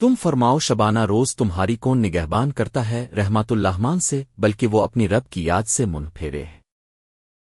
تم فرماؤ شبانہ روز تمہاری کون نگہبان کرتا ہے رحمت اللہمان سے، بلکہ وہ اپنی رب کی یاد سے منہ پھیرے ہے